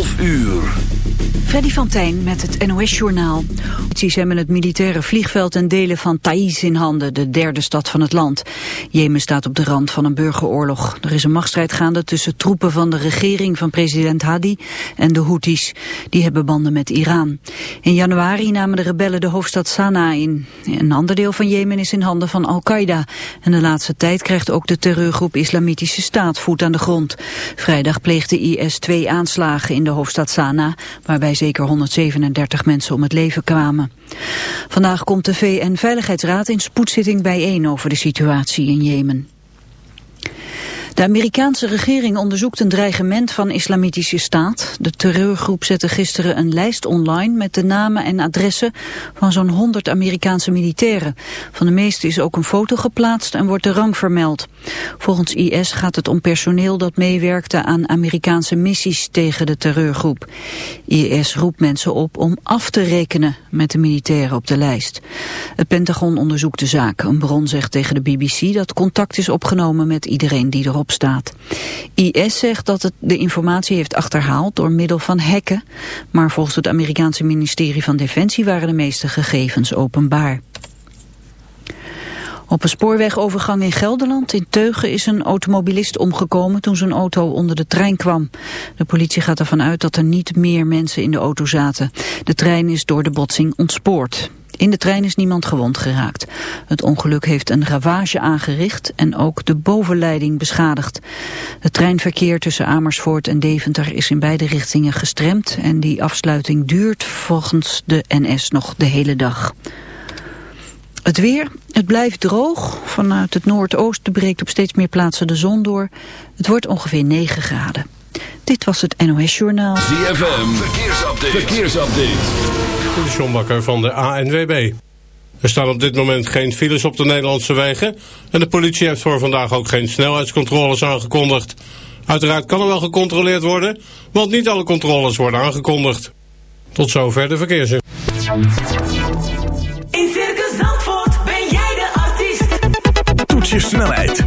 11 uur. Freddy van Tijn met het NOS-journaal. Hebben het militaire vliegveld en delen van Taiz in handen, de derde stad van het land. Jemen staat op de rand van een burgeroorlog. Er is een machtsstrijd gaande tussen troepen van de regering van president Hadi en de Houthis. Die hebben banden met Iran. In januari namen de rebellen de hoofdstad Sanaa in. Een ander deel van Jemen is in handen van Al-Qaeda. En de laatste tijd krijgt ook de terreurgroep Islamitische Staat voet aan de grond. Vrijdag pleegde IS twee aanslagen in de hoofdstad Sanaa, waarbij zeker 137 mensen om het leven kwamen. Vandaag komt de VN-veiligheidsraad in spoedzitting bijeen over de situatie in Jemen. De Amerikaanse regering onderzoekt een dreigement van islamitische staat. De terreurgroep zette gisteren een lijst online met de namen en adressen van zo'n 100 Amerikaanse militairen. Van de meeste is ook een foto geplaatst en wordt de rang vermeld. Volgens IS gaat het om personeel dat meewerkte aan Amerikaanse missies tegen de terreurgroep. IS roept mensen op om af te rekenen met de militairen op de lijst. Het Pentagon onderzoekt de zaak. Een bron zegt tegen de BBC dat contact is opgenomen met iedereen die erop IS zegt dat het de informatie heeft achterhaald door middel van hacken, maar volgens het Amerikaanse ministerie van Defensie waren de meeste gegevens openbaar. Op een spoorwegovergang in Gelderland in Teugen is een automobilist omgekomen toen zijn auto onder de trein kwam. De politie gaat ervan uit dat er niet meer mensen in de auto zaten. De trein is door de botsing ontspoord. In de trein is niemand gewond geraakt. Het ongeluk heeft een ravage aangericht en ook de bovenleiding beschadigd. Het treinverkeer tussen Amersfoort en Deventer is in beide richtingen gestremd... en die afsluiting duurt volgens de NS nog de hele dag. Het weer, het blijft droog. Vanuit het noordoosten breekt op steeds meer plaatsen de zon door. Het wordt ongeveer 9 graden. Dit was het NOS Journaal. ZFM, verkeersupdate. verkeersupdate. De Sjombakker van de ANWB. Er staan op dit moment geen files op de Nederlandse wegen. En de politie heeft voor vandaag ook geen snelheidscontroles aangekondigd. Uiteraard kan er wel gecontroleerd worden, want niet alle controles worden aangekondigd. Tot zover de verkeersinformatie. je snelheid,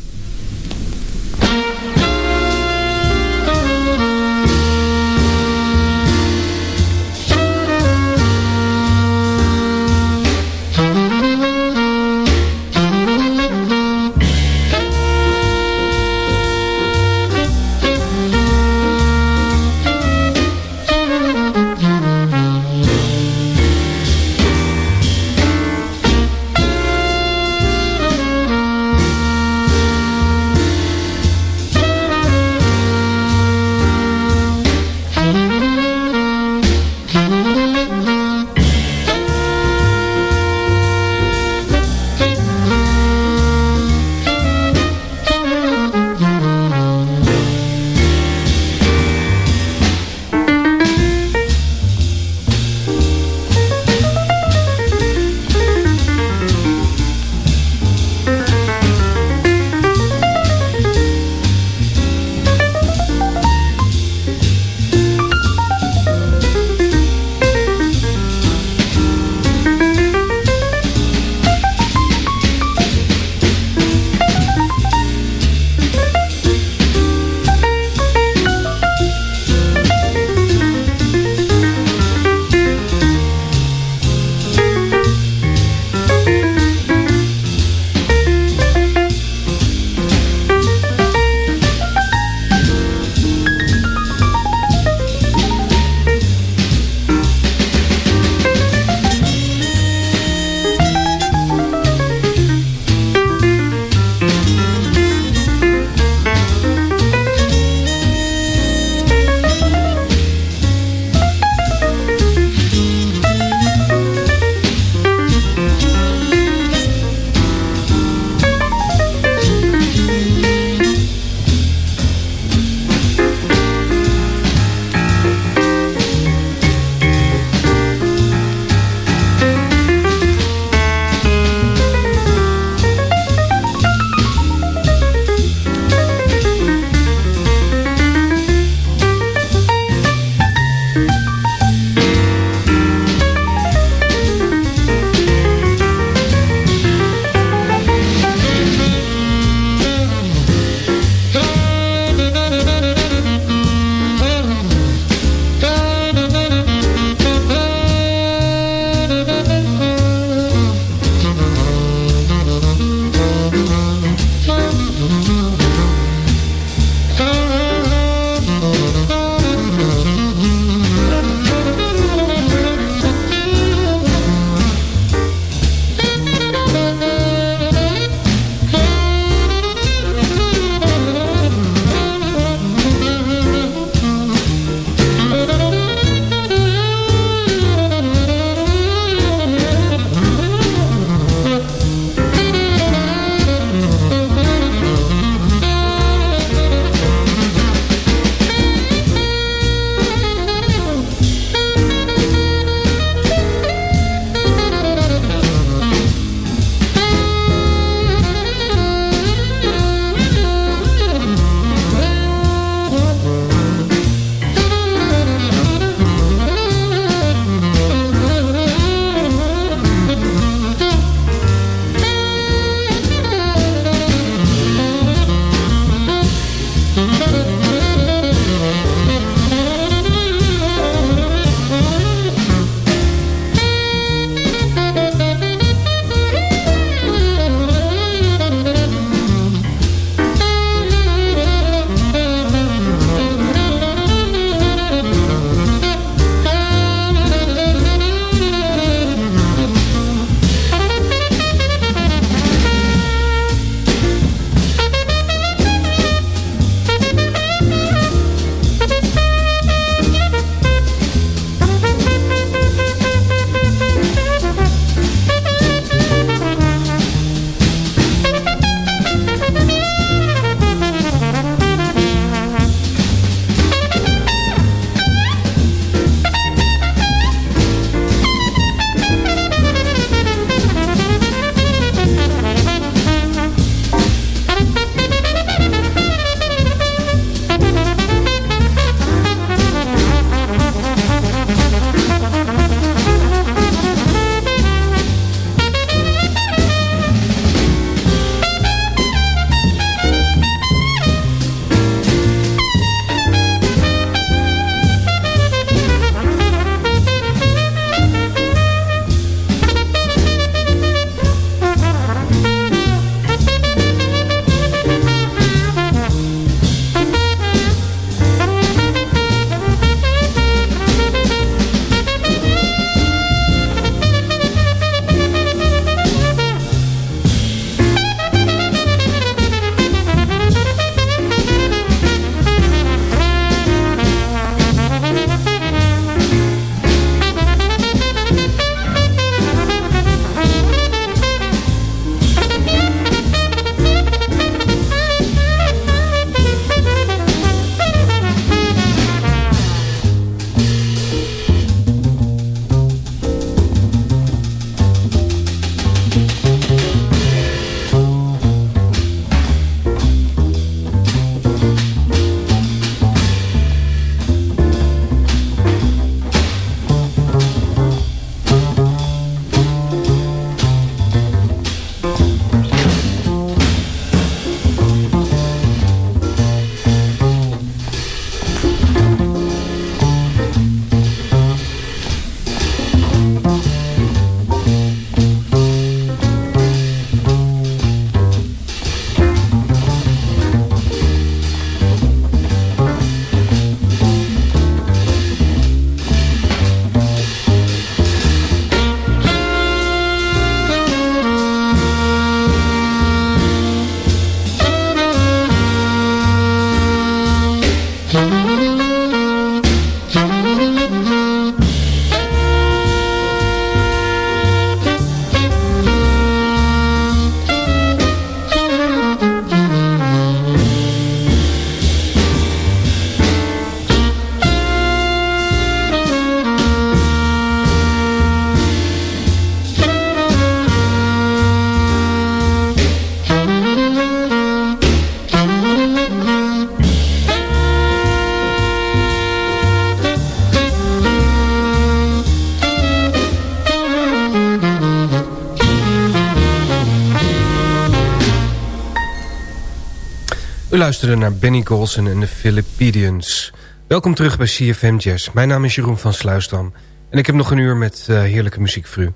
Luisterde naar Benny Golson en de Philippidians. Welkom terug bij CFM Jazz. Mijn naam is Jeroen van Sluisdam. En ik heb nog een uur met uh, heerlijke muziek voor u.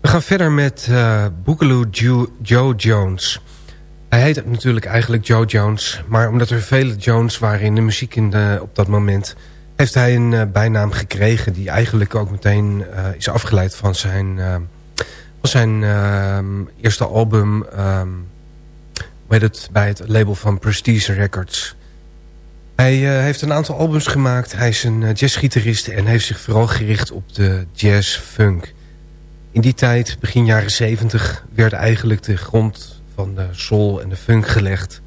We gaan verder met uh, Boogaloo Joe, Jones. Hij heet natuurlijk eigenlijk Joe Jones. Maar omdat er vele Jones waren in de muziek in de, op dat moment... heeft hij een uh, bijnaam gekregen... die eigenlijk ook meteen is afgeleid van zijn, van zijn eerste album... Um, het, bij het label van Prestige Records. Hij uh, heeft een aantal albums gemaakt. Hij is een uh, jazzgitarist en heeft zich vooral gericht op de jazz-funk. In die tijd, begin jaren 70, werd eigenlijk de grond van de soul en de funk gelegd.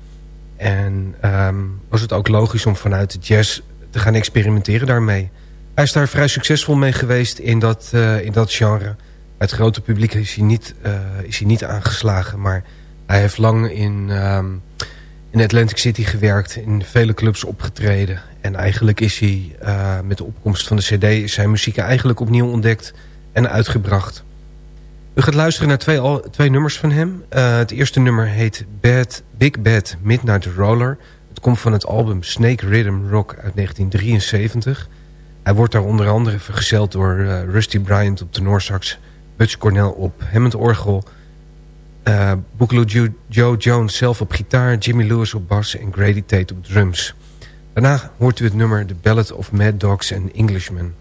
En um, was het ook logisch om vanuit de jazz te gaan experimenteren daarmee. Hij is daar vrij succesvol mee geweest in dat, uh, in dat genre. Het grote publiek is hij niet, is hij niet aangeslagen, maar hij heeft lang in, um, in Atlantic City gewerkt, in vele clubs opgetreden. En eigenlijk is hij uh, met de opkomst van de cd zijn muziek eigenlijk opnieuw ontdekt en uitgebracht. U gaat luisteren naar twee, al, twee nummers van hem. Uh, het eerste nummer heet Bad, Big Bad Midnight Roller. Het komt van het album Snake Rhythm Rock uit 1973. Hij wordt daar onder andere vergezeld door uh, Rusty Bryant op tenorsax... Butch Cornell op Hammond orgel... Uh, Boogaloo Joe, Joe Jones zelf op gitaar, Jimmy Lewis op bas en Grady Tate op drums. Daarna hoort u het nummer The Ballad of Mad Dogs and Englishmen.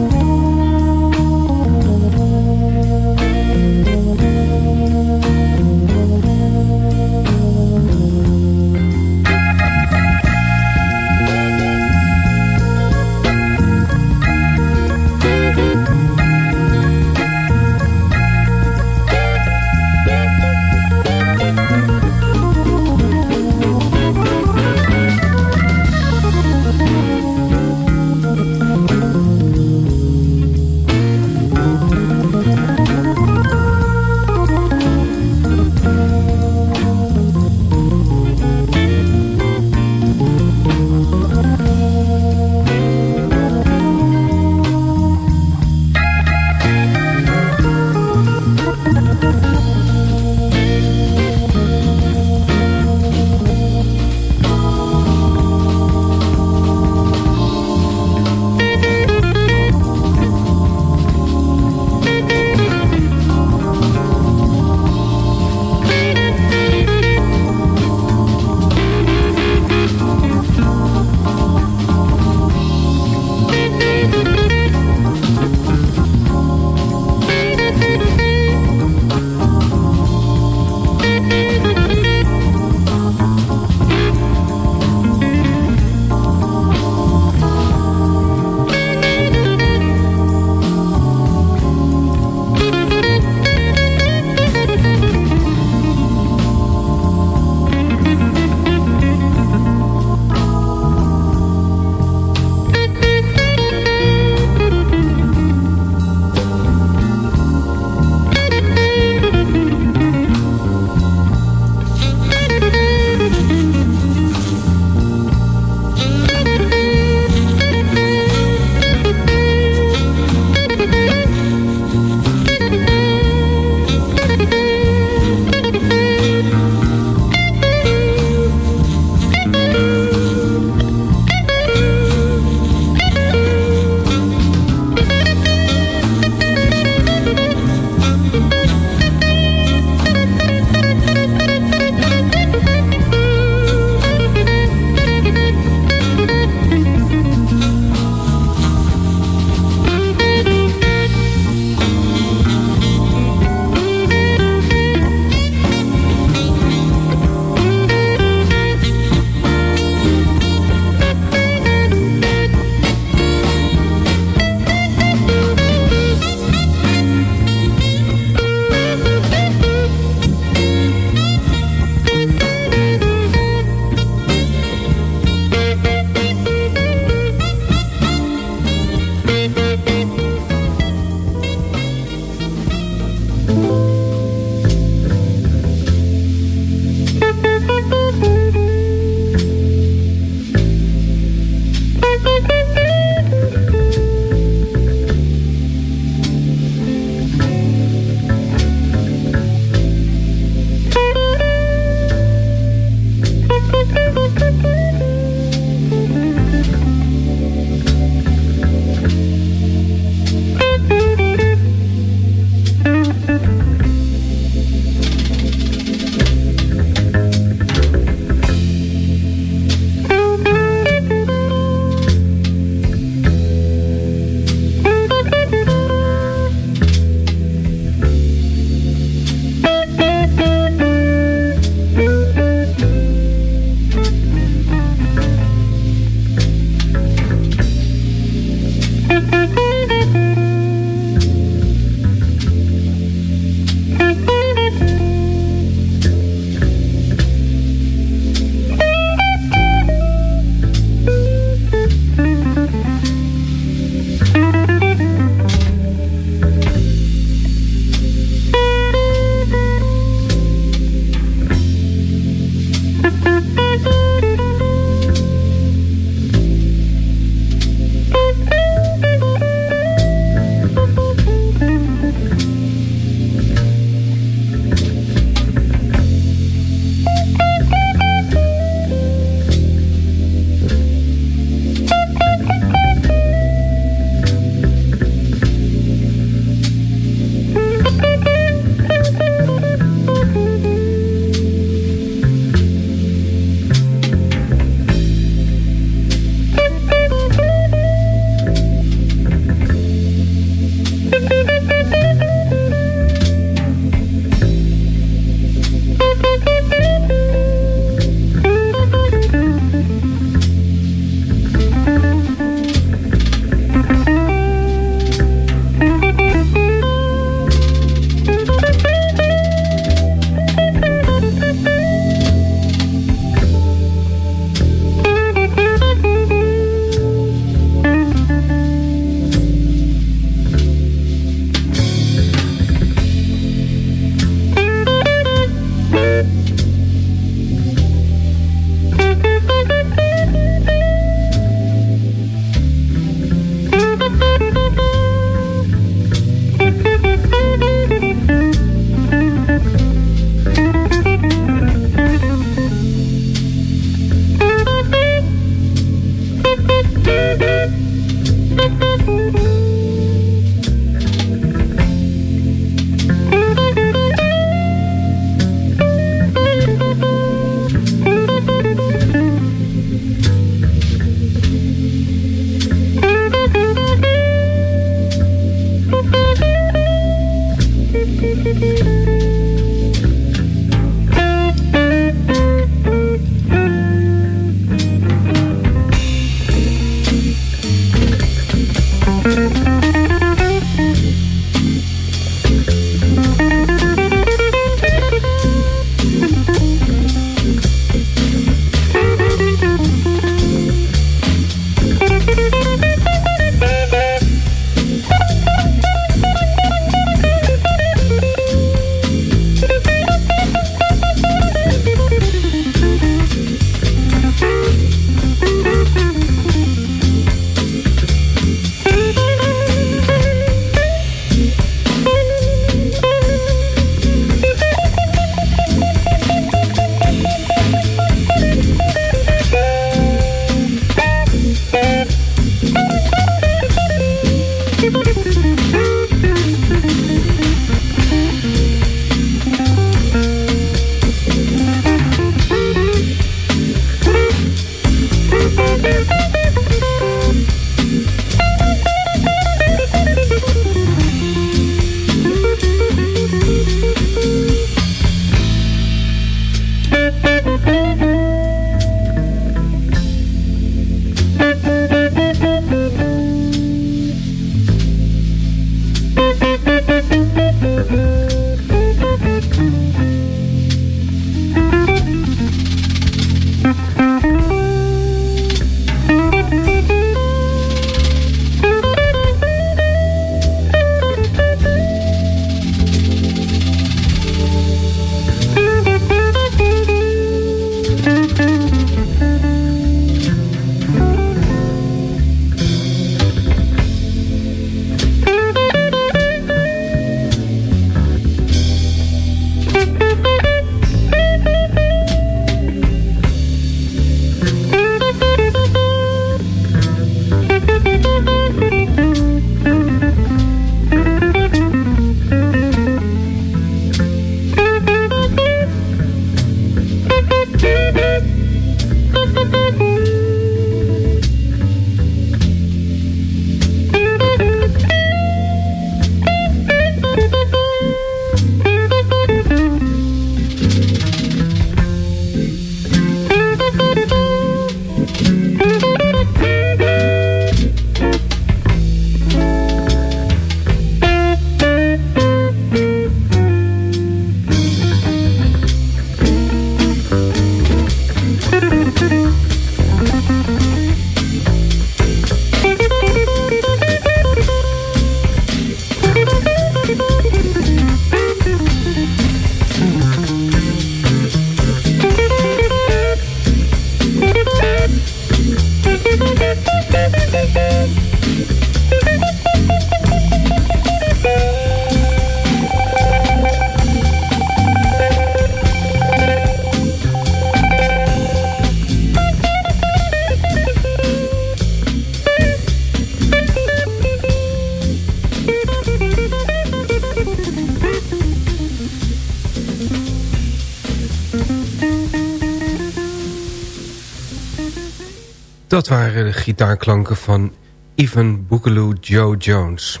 Dat waren de gitaarklanken van Ivan Boogaloo Joe Jones.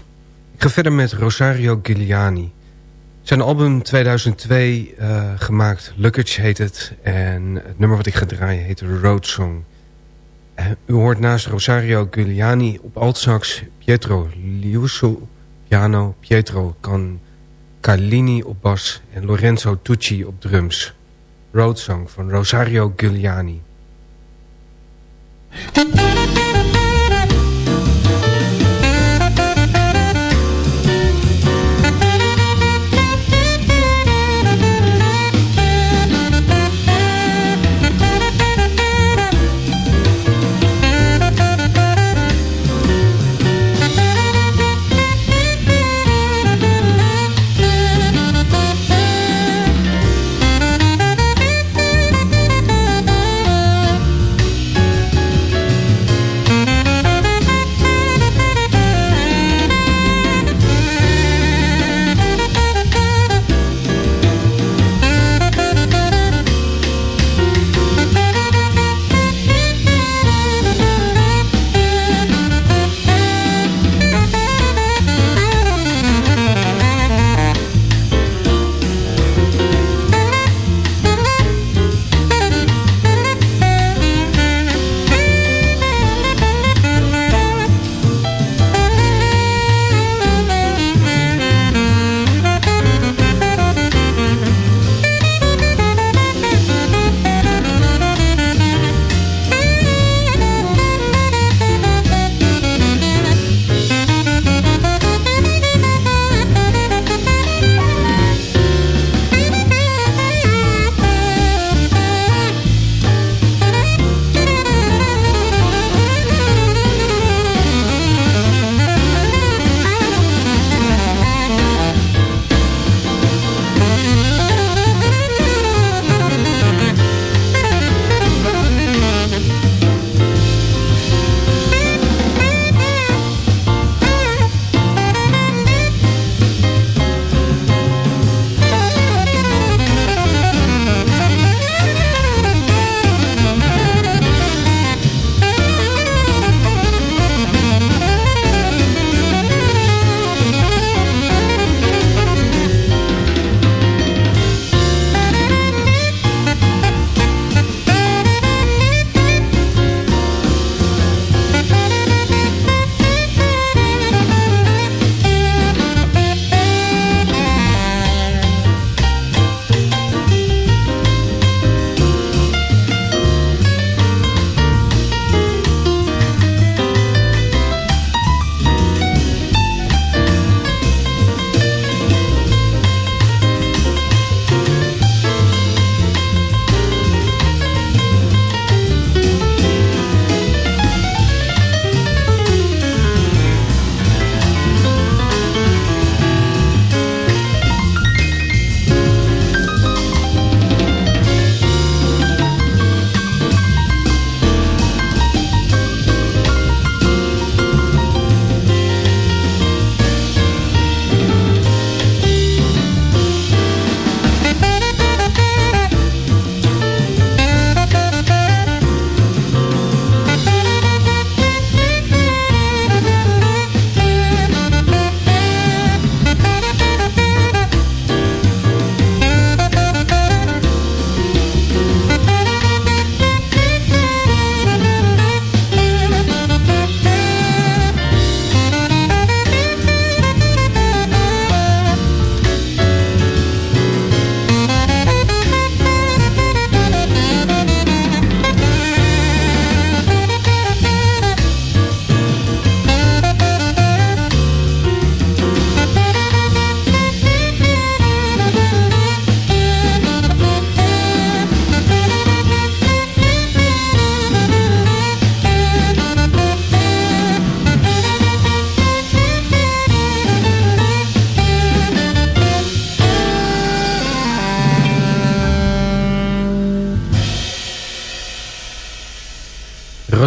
Ik ga verder met Rosario Giuliani. Zijn album 2002 uh, gemaakt, Luggage heet het. En het nummer wat ik ga draaien heet Road Song. Uh, u hoort naast Rosario Giuliani op altsax Pietro Liuso piano, Pietro Carlini op bas en Lorenzo Tucci op drums. Road Song van Rosario Giuliani. Thank you.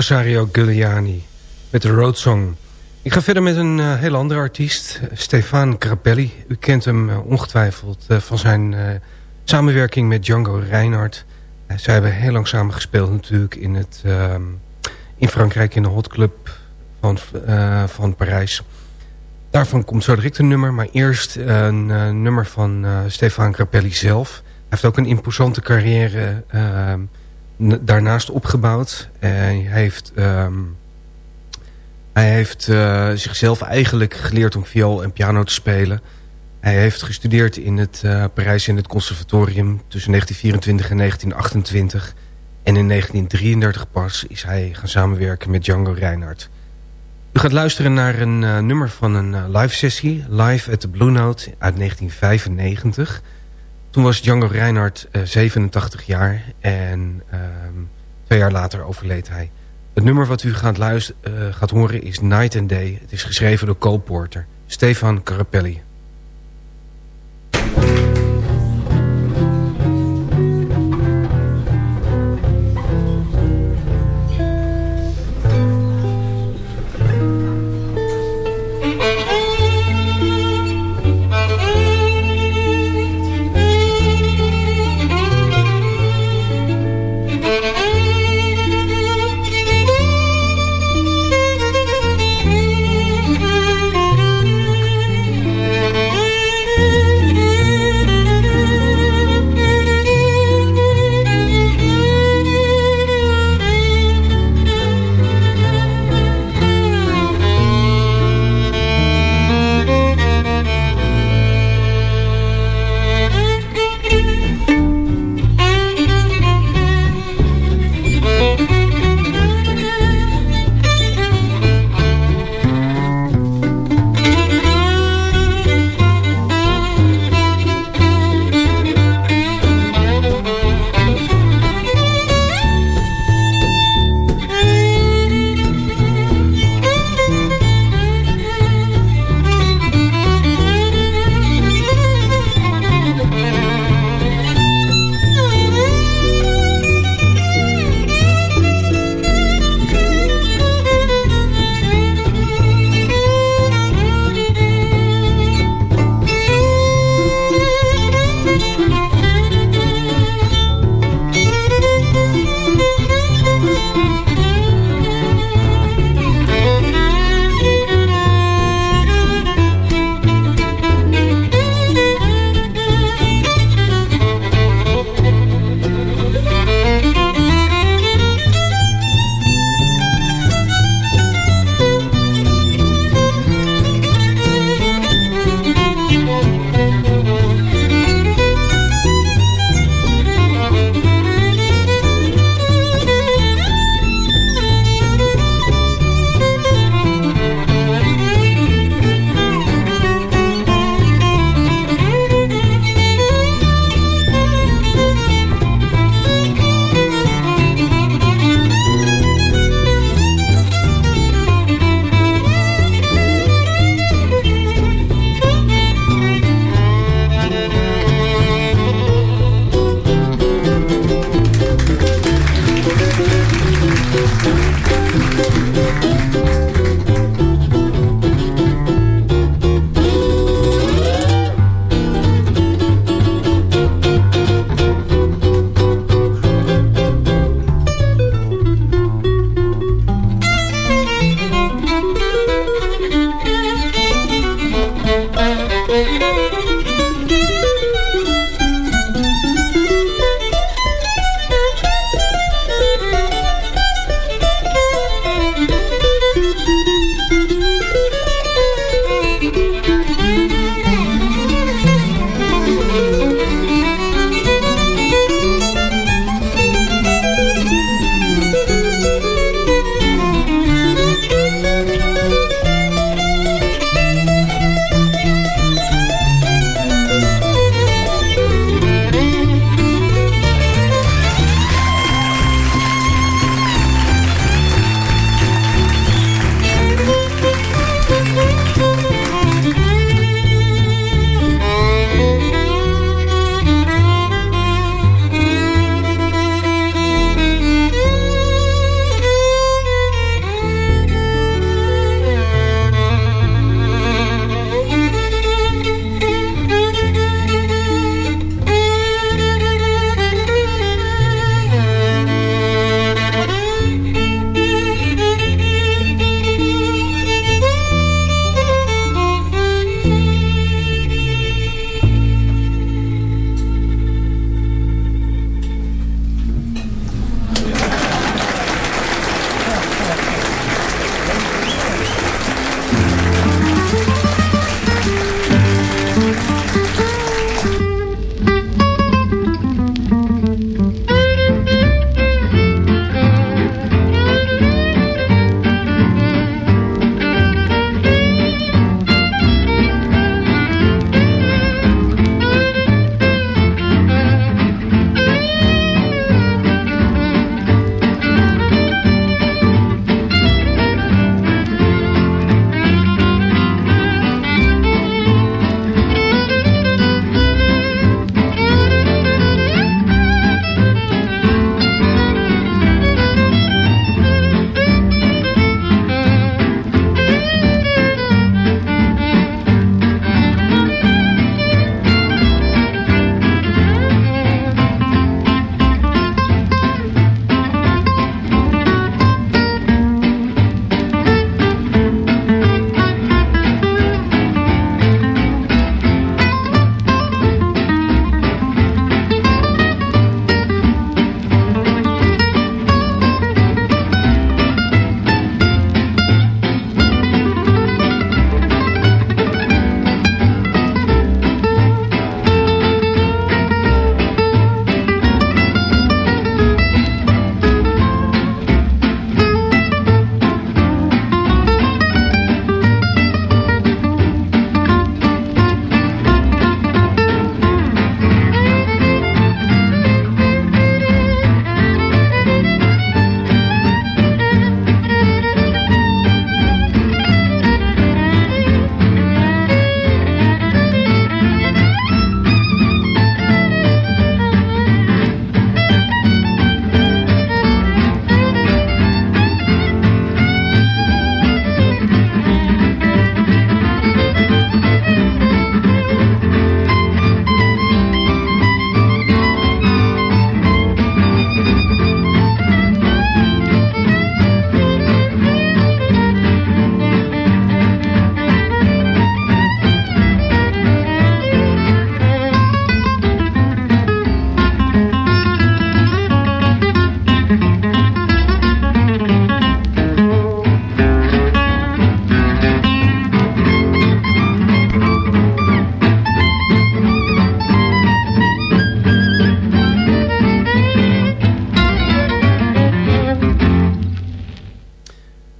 Rosario Giuliani met de Road Song. Ik ga verder met een uh, heel andere artiest, Stefan Grappelli. U kent hem uh, ongetwijfeld uh, van zijn samenwerking met Django Reinhardt. zij hebben heel lang samen gespeeld natuurlijk in het, in Frankrijk in de Hot Club van, van Parijs. Daarvan komt zo direct een nummer, maar eerst een nummer van Stefan Grappelli zelf. Hij heeft ook een imposante carrière daarnaast opgebouwd. hij heeft, um, hij heeft zichzelf eigenlijk geleerd om viool en piano te spelen. Hij heeft gestudeerd in het Parijs in het conservatorium tussen 1924 en 1928... En in 1933 pas is hij gaan samenwerken met Django Reinhardt. U gaat luisteren naar een uh, nummer van een uh, live sessie, Live at the Blue Note uit 1995. Toen was Django Reinhardt uh, 87 jaar en ehm, twee jaar later overleed hij. Het nummer wat u gaat, luisteren, gaat horen is Night and Day. Het is geschreven door Cole Porter. Stefan Carapelli.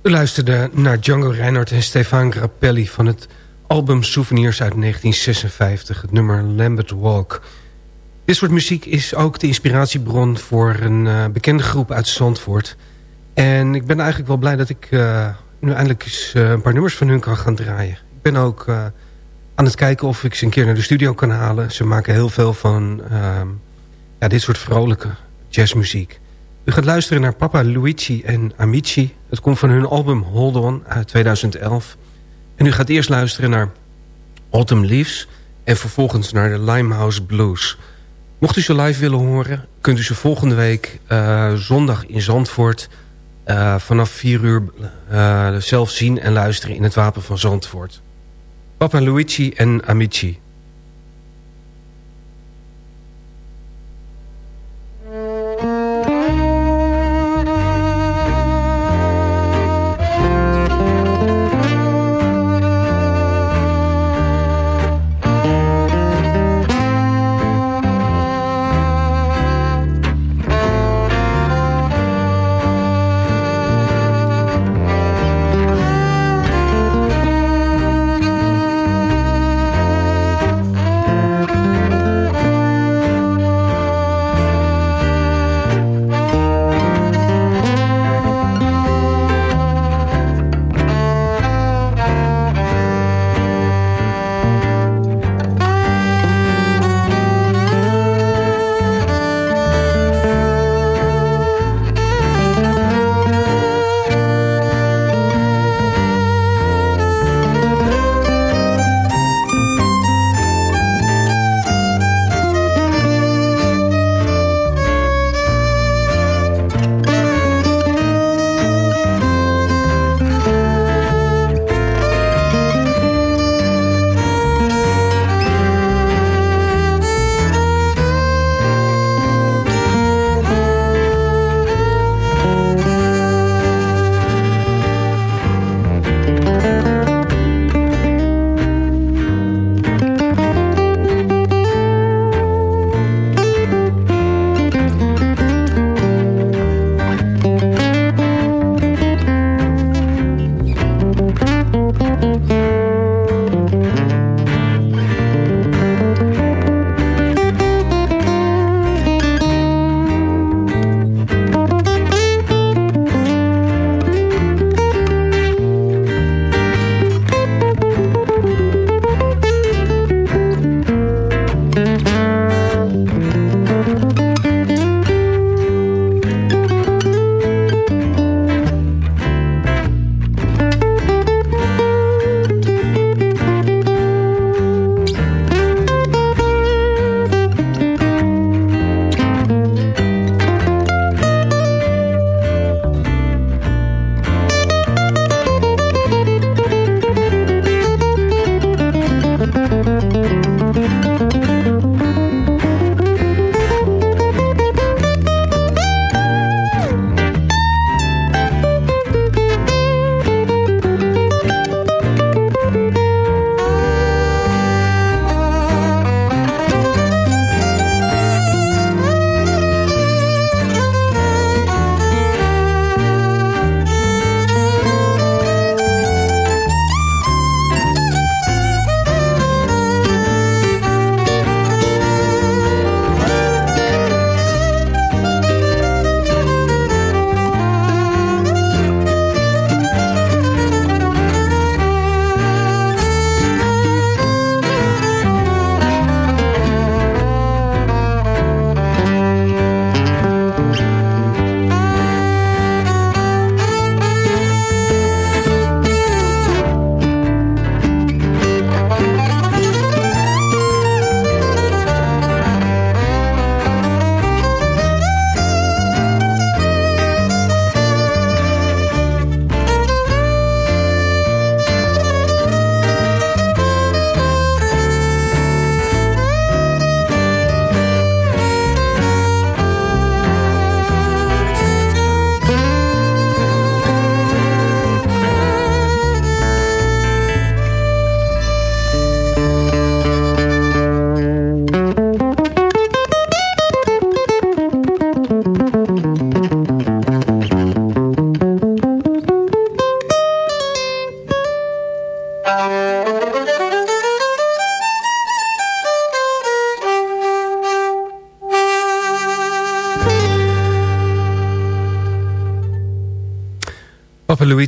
U luisterde naar Django Reinhardt en Stefan Grappelli... van het album Souvenirs uit 1956, het nummer Lambert Walk. Dit soort muziek is ook de inspiratiebron voor een uh, bekende groep uit Zandvoort. En ik ben eigenlijk wel blij dat ik uh, nu eindelijk eens uh, een paar nummers van hun kan gaan draaien. Ik ben ook aan het kijken of ik ze een keer naar de studio kan halen. Ze maken heel veel van ehm, ja, dit soort vrolijke jazzmuziek. U gaat luisteren naar Papa Luigi en Amici. Het komt van hun album Hold On uit 2011. En u gaat eerst luisteren naar Autumn Leaves... en vervolgens naar de Limehouse Blues. Mocht u ze live willen horen... kunt u ze volgende week uh, zondag in Zandvoort... Uh, vanaf 4 uur uh, zelf zien en luisteren in het Wapen van Zandvoort. Papa Luigi en Amici.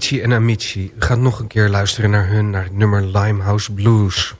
Luigi en Amici. Gaat nog een keer luisteren naar hun, naar het nummer Limehouse Blues.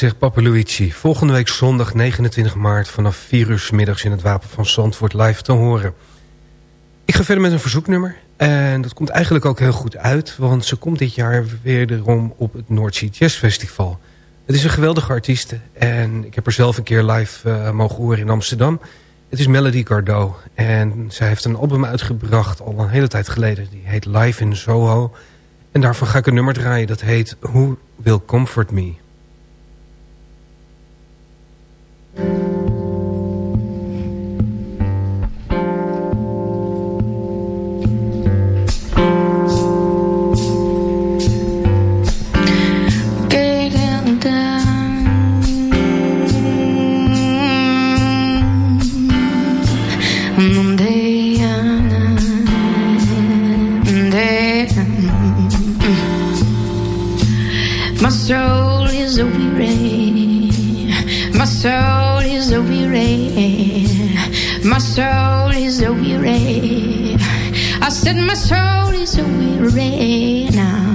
Gezegd, Papa Luigi. Volgende week zondag 29 maart vanaf 4 uur middags in het Wapen van Zandvoort live te horen. Ik ga verder met een verzoeknummer. En dat komt eigenlijk ook heel goed uit. Want ze komt dit jaar weer erom op het Noordzee Jazz Festival. Het is een geweldige artiest. En ik heb er zelf een keer live uh, mogen horen in Amsterdam. Het is Melody Gardot. En zij heeft een album uitgebracht al een hele tijd geleden. Die heet Live in Soho. En daarvan ga ik een nummer draaien. Dat heet Who Will Comfort Me. Mm, My soul is a. My soul is a weary. My soul is a weary. I said my soul is a weary now.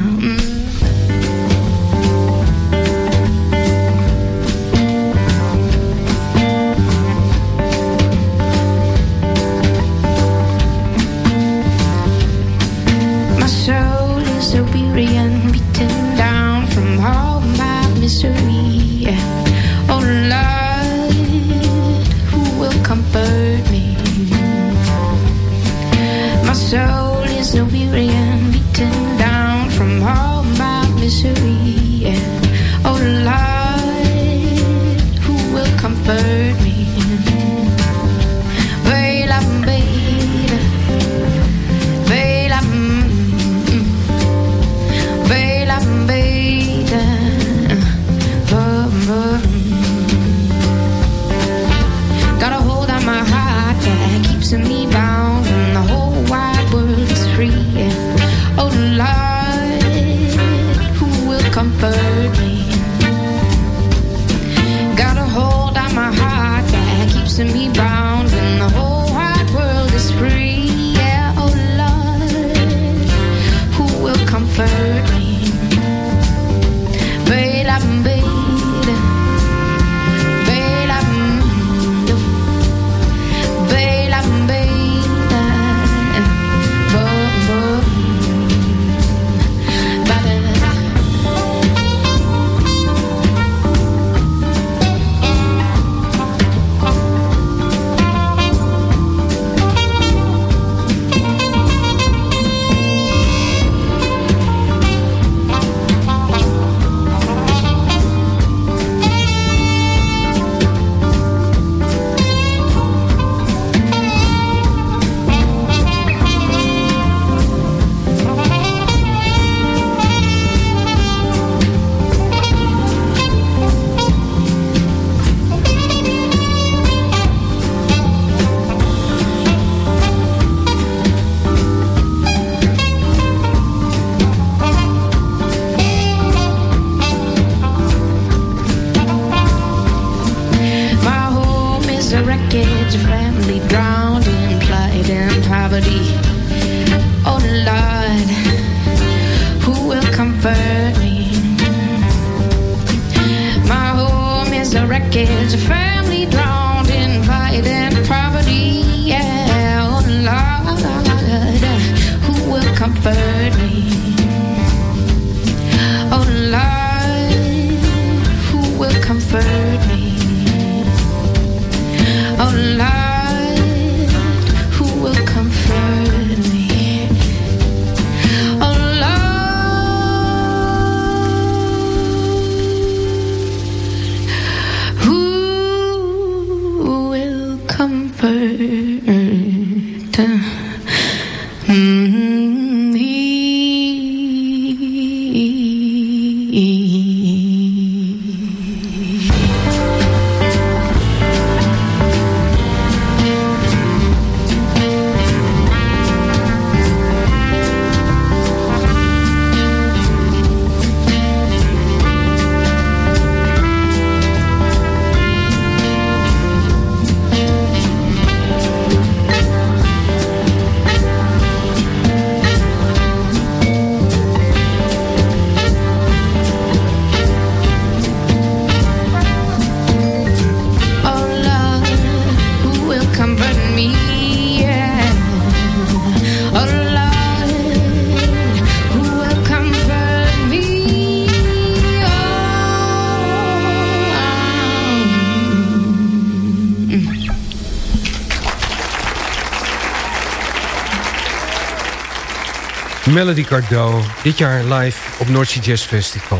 Melody Cardo, dit jaar live op Noordzee Jazz Festival.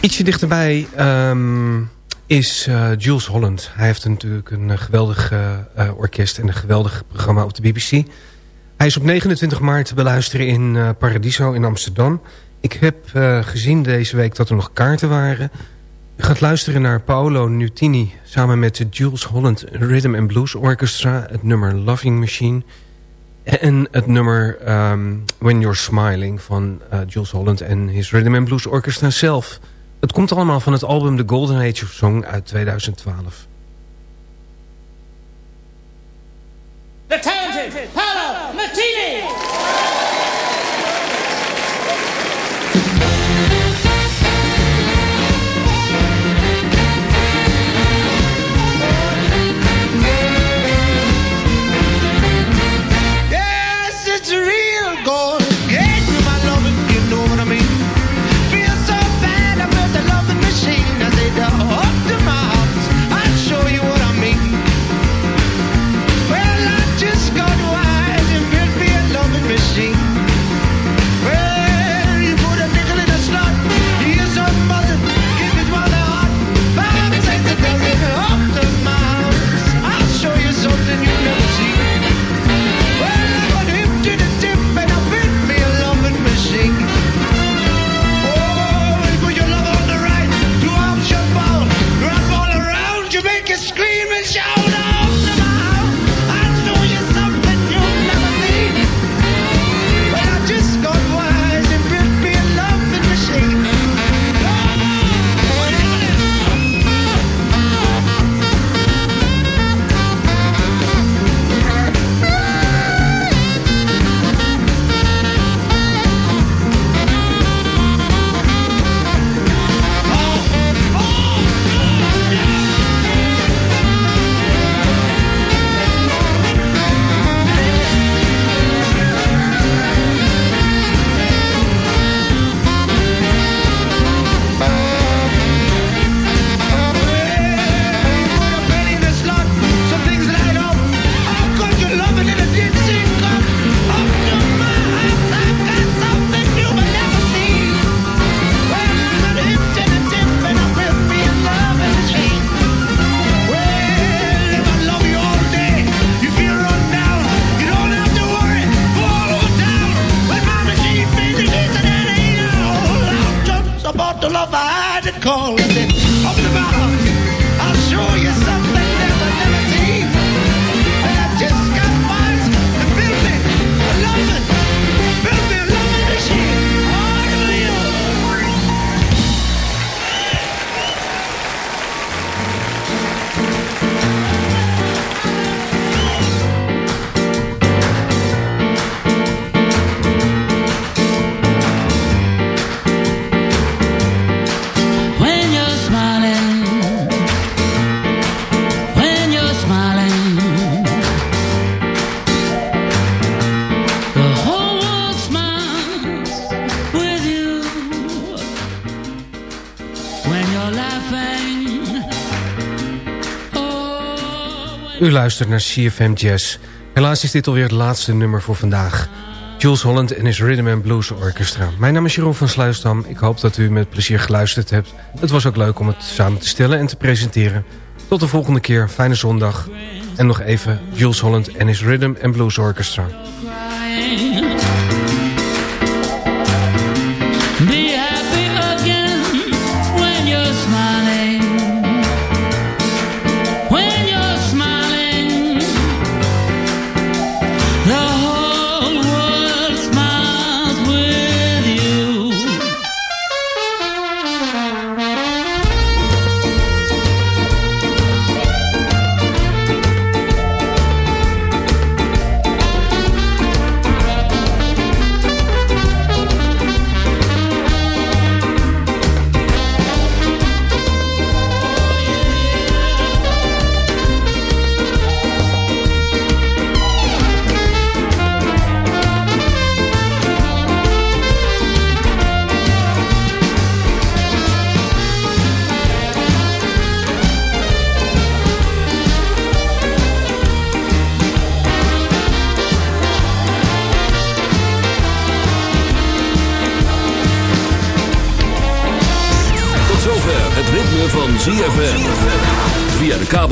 Ietsje dichterbij ehm, is eh, Jules Holland. Hij heeft natuurlijk een eh, geweldig eh, orkest en een geweldig programma op de BBC. Hij is op 29 maart te beluisteren in Paradiso in Amsterdam. Ik heb gezien deze week dat er nog kaarten waren. U gaat luisteren naar Paolo Nutini samen met de Jules Holland Rhythm and Blues Orchestra. Het nummer Loving Machine. En het nummer ehm, When You're Smiling van eh, Jules Holland en his Rhythm and Blues Orchestra zelf. Het komt allemaal van het album The Golden Age of Song uit 2012. the talented Paolo Martini. U luistert naar CFM Jazz. Helaas is dit alweer het laatste nummer voor vandaag. Jules Holland en his Rhythm and Blues Orchestra. Mijn naam is Jeroen van Sluisdam. Ik hoop dat u met plezier geluisterd hebt. Het was ook leuk om het samen te stellen en te presenteren. Tot de volgende keer. Fijne zondag. En nog even Jules Holland en his Rhythm and Blues Orchestra.